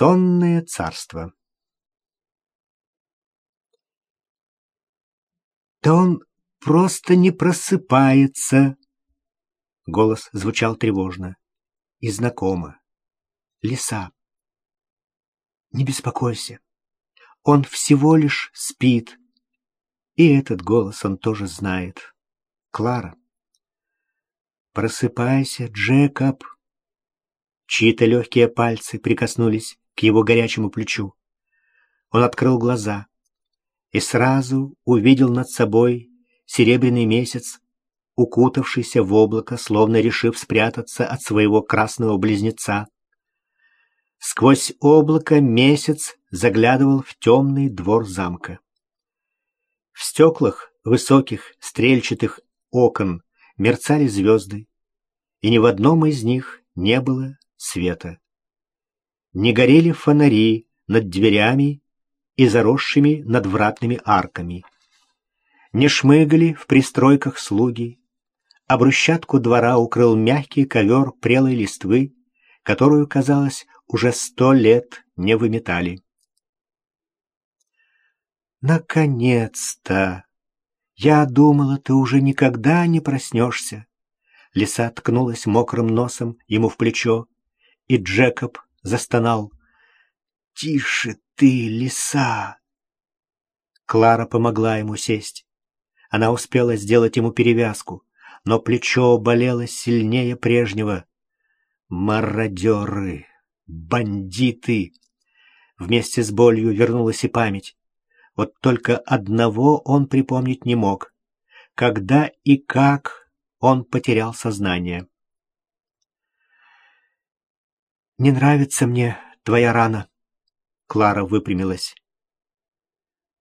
сонное царство. «Да он просто не просыпается!» Голос звучал тревожно и знакомо. «Лиса, не беспокойся, он всего лишь спит». И этот голос он тоже знает. Клара. «Просыпайся, Джекоб!» Чьи-то легкие пальцы прикоснулись к его горячему плечу. Он открыл глаза и сразу увидел над собой серебряный месяц, укутавшийся в облако, словно решив спрятаться от своего красного близнеца. Сквозь облако месяц заглядывал в темный двор замка. В стеклах высоких стрельчатых окон мерцали звезды, и ни в одном из них не было света. Не горели фонари над дверями и заросшими надвратными арками. Не шмыгали в пристройках слуги, а брусчатку двора укрыл мягкий ковер прелой листвы, которую, казалось, уже сто лет не выметали. «Наконец-то! Я думала, ты уже никогда не проснешься!» Лиса ткнулась мокрым носом ему в плечо, и Джекоб застонал. «Тише ты, лиса!» Клара помогла ему сесть. Она успела сделать ему перевязку, но плечо болело сильнее прежнего. Мародеры, бандиты! Вместе с болью вернулась и память. Вот только одного он припомнить не мог. Когда и как он потерял сознание. «Не нравится мне твоя рана», — Клара выпрямилась.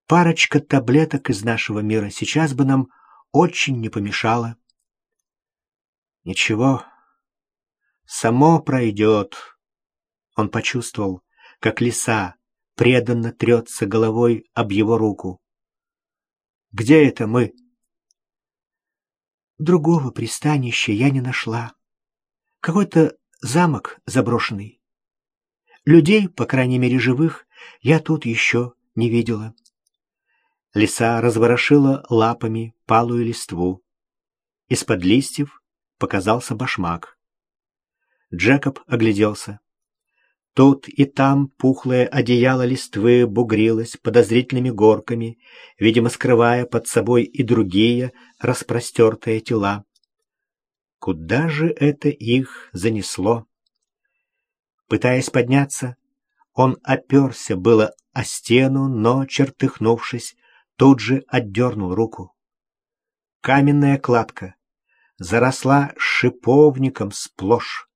«Парочка таблеток из нашего мира сейчас бы нам очень не помешала». «Ничего, само пройдет». Он почувствовал, как лиса преданно трется головой об его руку. «Где это мы?» Другого пристанища я не нашла. Какой-то замок заброшенный. Людей, по крайней мере живых, я тут еще не видела. Лиса разворошила лапами палую листву. Из-под листьев показался башмак. Джекоб огляделся. Тут и там пухлое одеяло листвы бугрилось подозрительными горками, видимо, скрывая под собой и другие распростертые тела. Куда же это их занесло? Пытаясь подняться, он оперся было о стену, но, чертыхнувшись, тут же отдернул руку. Каменная кладка заросла шиповником сплошь.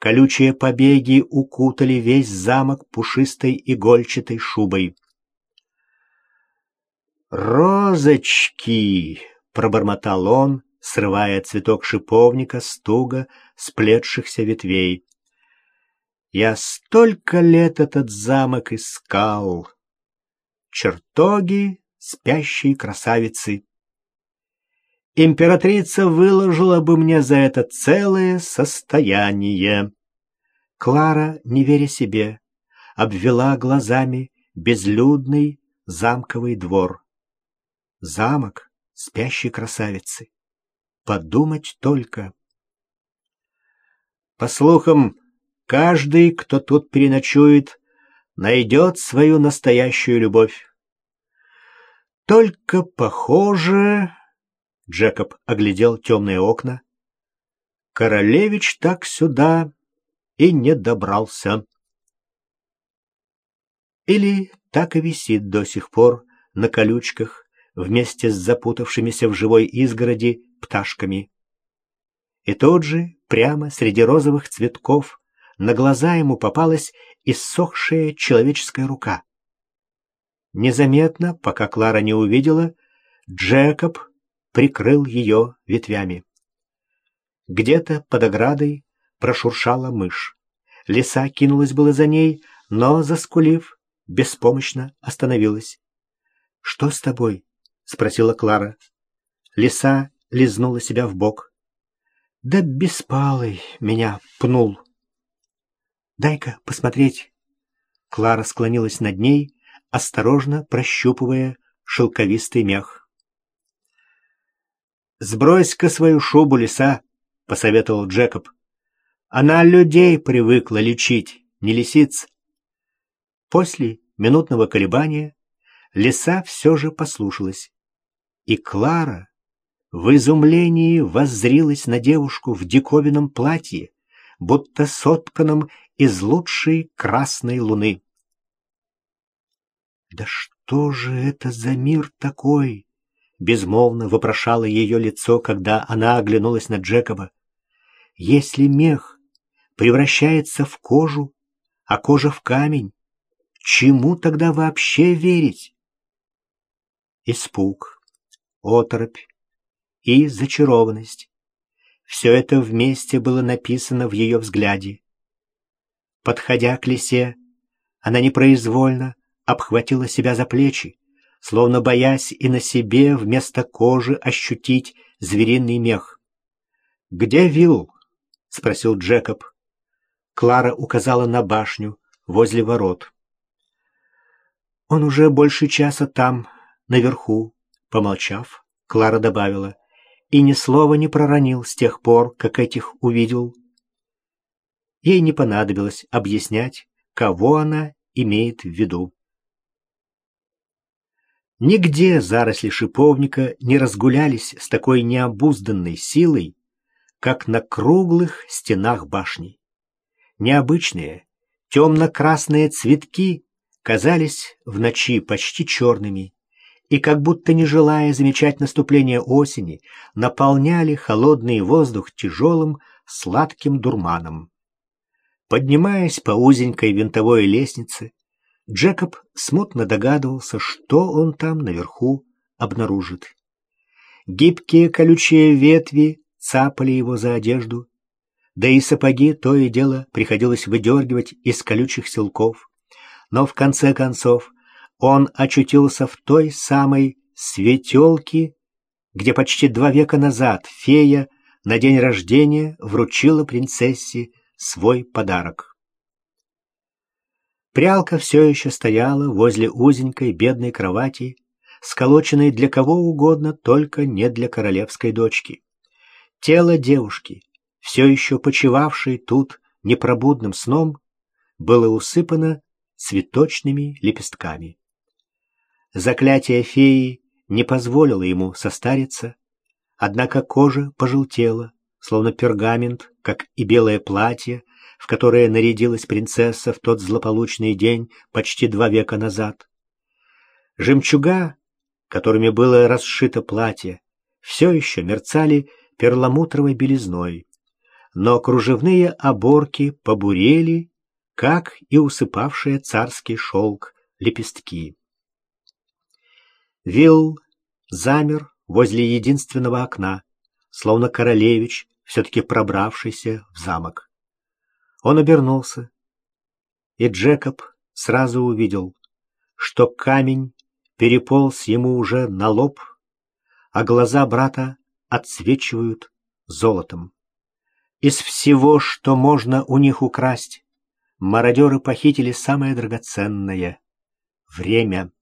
Колючие побеги укутали весь замок пушистой игольчатой шубой. «Розочки!» — пробормотал он, срывая цветок шиповника с туго сплетшихся ветвей. «Я столько лет этот замок искал! Чертоги спящей красавицы!» Императрица выложила бы мне за это целое состояние. Клара, не веря себе, обвела глазами безлюдный замковый двор. Замок спящей красавицы. Подумать только. По слухам, каждый, кто тут переночует, найдет свою настоящую любовь. Только, похоже, Джекоб оглядел темные окна. Королевич так сюда и не добрался. Или так и висит до сих пор на колючках вместе с запутавшимися в живой изгороди пташками. И тот же, прямо среди розовых цветков, на глаза ему попалась иссохшая человеческая рука. Незаметно, пока Клара не увидела, Джекоб прикрыл ее ветвями. Где-то под оградой прошуршала мышь. Лиса кинулась было за ней, но, заскулив, беспомощно остановилась. — Что с тобой? — спросила Клара. Лиса лизнула себя в бок. Да беспалый меня пнул. Дай-ка посмотреть. Клара склонилась над ней, осторожно прощупывая шелковистый мех. «Сбрось-ка свою шубу, лиса», — посоветовал Джекоб. «Она людей привыкла лечить, не лисиц». После минутного колебания лиса все же послушалась. И Клара в изумлении воззрилась на девушку в диковинном платье, будто сотканном из лучшей красной луны. «Да что же это за мир такой?» — безмолвно вопрошало ее лицо, когда она оглянулась на Джекоба. «Если мех превращается в кожу, а кожа в камень, чему тогда вообще верить?» Испуг, оторопь и зачарованность. Все это вместе было написано в ее взгляде. Подходя к лисе, она непроизвольно обхватила себя за плечи, словно боясь и на себе вместо кожи ощутить звериный мех. «Где Вилл?» — спросил Джекоб. Клара указала на башню возле ворот. «Он уже больше часа там, наверху», — помолчав, Клара добавила, «и ни слова не проронил с тех пор, как этих увидел». Ей не понадобилось объяснять, кого она имеет в виду. Нигде заросли шиповника не разгулялись с такой необузданной силой, как на круглых стенах башни. Необычные, темно-красные цветки казались в ночи почти черными и, как будто не желая замечать наступление осени, наполняли холодный воздух тяжелым сладким дурманом. Поднимаясь по узенькой винтовой лестнице, Джекоб смутно догадывался, что он там наверху обнаружит. Гибкие колючие ветви цапали его за одежду, да и сапоги то и дело приходилось выдергивать из колючих силков. Но в конце концов он очутился в той самой светелке, где почти два века назад фея на день рождения вручила принцессе свой подарок. Прялка все еще стояла возле узенькой бедной кровати, сколоченной для кого угодно, только не для королевской дочки. Тело девушки, все еще почивавшей тут непробудным сном, было усыпано цветочными лепестками. Заклятие феи не позволило ему состариться, однако кожа пожелтела, словно пергамент, как и белое платье, в которое нарядилась принцесса в тот злополучный день почти два века назад. Жемчуга, которыми было расшито платье, все еще мерцали перламутровой белизной, но кружевные оборки побурели, как и усыпавшие царский шелк лепестки. Вилл замер возле единственного окна, словно королевич, все-таки пробравшийся в замок. Он обернулся, и Джекоб сразу увидел, что камень переполз ему уже на лоб, а глаза брата отсвечивают золотом. Из всего, что можно у них украсть, мародеры похитили самое драгоценное — время.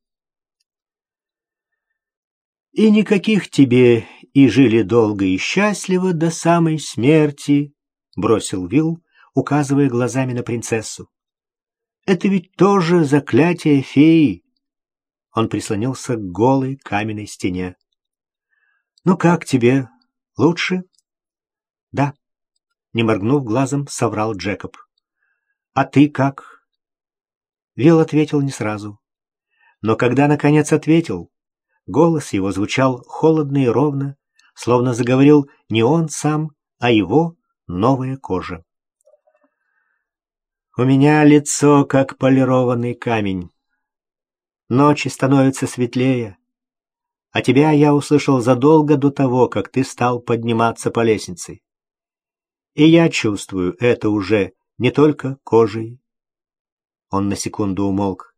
И никаких тебе и жили долго и счастливо до самой смерти, — бросил Вилл, указывая глазами на принцессу. «Это ведь тоже заклятие феи!» Он прислонился к голой каменной стене. «Ну как тебе? Лучше?» «Да», — не моргнув глазом, соврал Джекоб. «А ты как?» Вилл ответил не сразу. Но когда, наконец, ответил, голос его звучал холодно и ровно, словно заговорил не он сам, а его новая кожа. У меня лицо, как полированный камень. Ночи становятся светлее, а тебя я услышал задолго до того, как ты стал подниматься по лестнице. И я чувствую это уже не только кожей. Он на секунду умолк.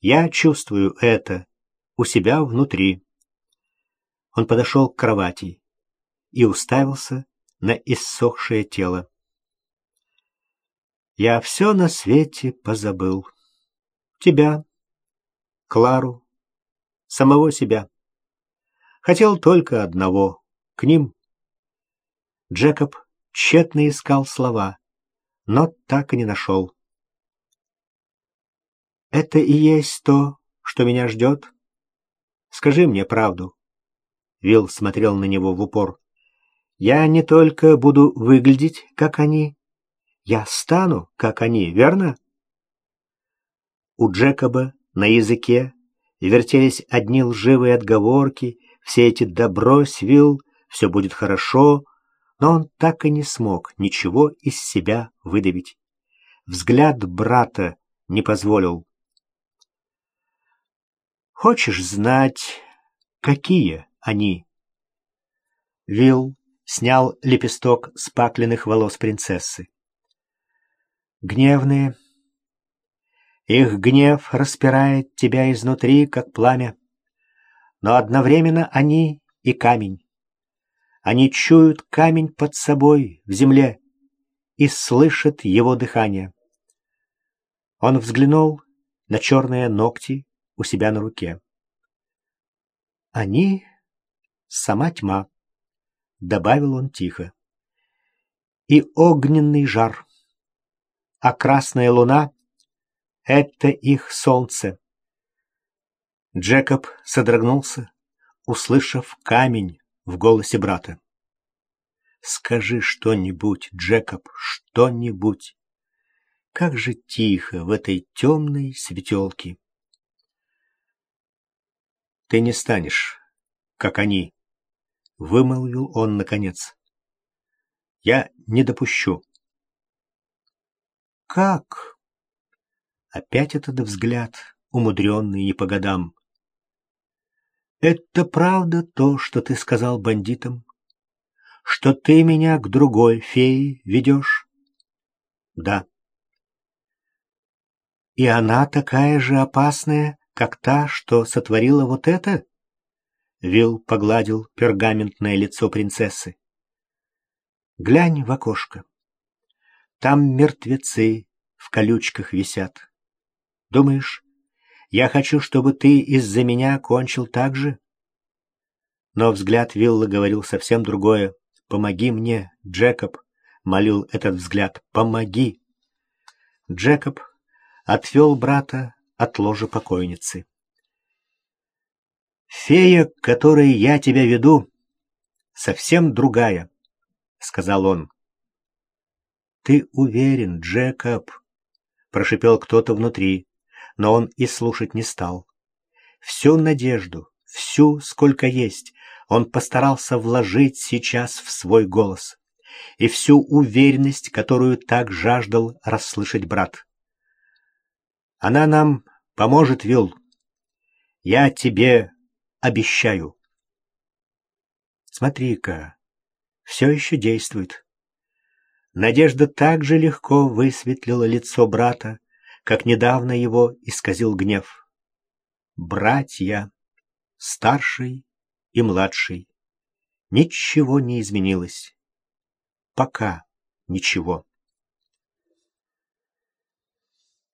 Я чувствую это у себя внутри. Он подошел к кровати и уставился на иссохшее тело. Я все на свете позабыл. Тебя, Клару, самого себя. Хотел только одного — к ним. Джекоб тщетно искал слова, но так и не нашел. «Это и есть то, что меня ждет? Скажи мне правду». Вилл смотрел на него в упор. «Я не только буду выглядеть, как они, я стану, как они, верно?» У Джекоба на языке вертелись одни лживые отговорки, все эти «добро, Вилл, все будет хорошо», но он так и не смог ничего из себя выдавить. Взгляд брата не позволил. «Хочешь знать, какие они?» Вилл снял лепесток с пакленных волос принцессы. «Гневные. Их гнев распирает тебя изнутри, как пламя. Но одновременно они и камень. Они чуют камень под собой в земле и слышат его дыхание». Он взглянул на черные ногти, у себя на руке. «Они — сама тьма», — добавил он тихо. «И огненный жар, а красная луна — это их солнце». Джекоб содрогнулся, услышав камень в голосе брата. «Скажи что-нибудь, Джекоб, что-нибудь. Как же тихо в этой темной светелке!» Ты не станешь, как они, — вымолвил он наконец. Я не допущу. Как? Опять этот взгляд, умудренный не по годам. Это правда то, что ты сказал бандитам? Что ты меня к другой фее ведешь? Да. И она такая же опасная, как та, что сотворила вот это?» Вилл погладил пергаментное лицо принцессы. «Глянь в окошко. Там мертвецы в колючках висят. Думаешь, я хочу, чтобы ты из-за меня кончил так же?» Но взгляд Вилла говорил совсем другое. «Помоги мне, Джекоб!» — молил этот взгляд. «Помоги!» Джекоб отвел брата от ложа покойницы. «Фея, к которой я тебя веду, совсем другая», — сказал он. «Ты уверен, Джекоб?» — прошипел кто-то внутри, но он и слушать не стал. Всю надежду, всю, сколько есть, он постарался вложить сейчас в свой голос и всю уверенность, которую так жаждал расслышать брат. Она нам Поможет, Вилл. Я тебе обещаю. Смотри-ка, все еще действует. Надежда так же легко высветлила лицо брата, как недавно его исказил гнев. Братья, старший и младший, ничего не изменилось. Пока ничего.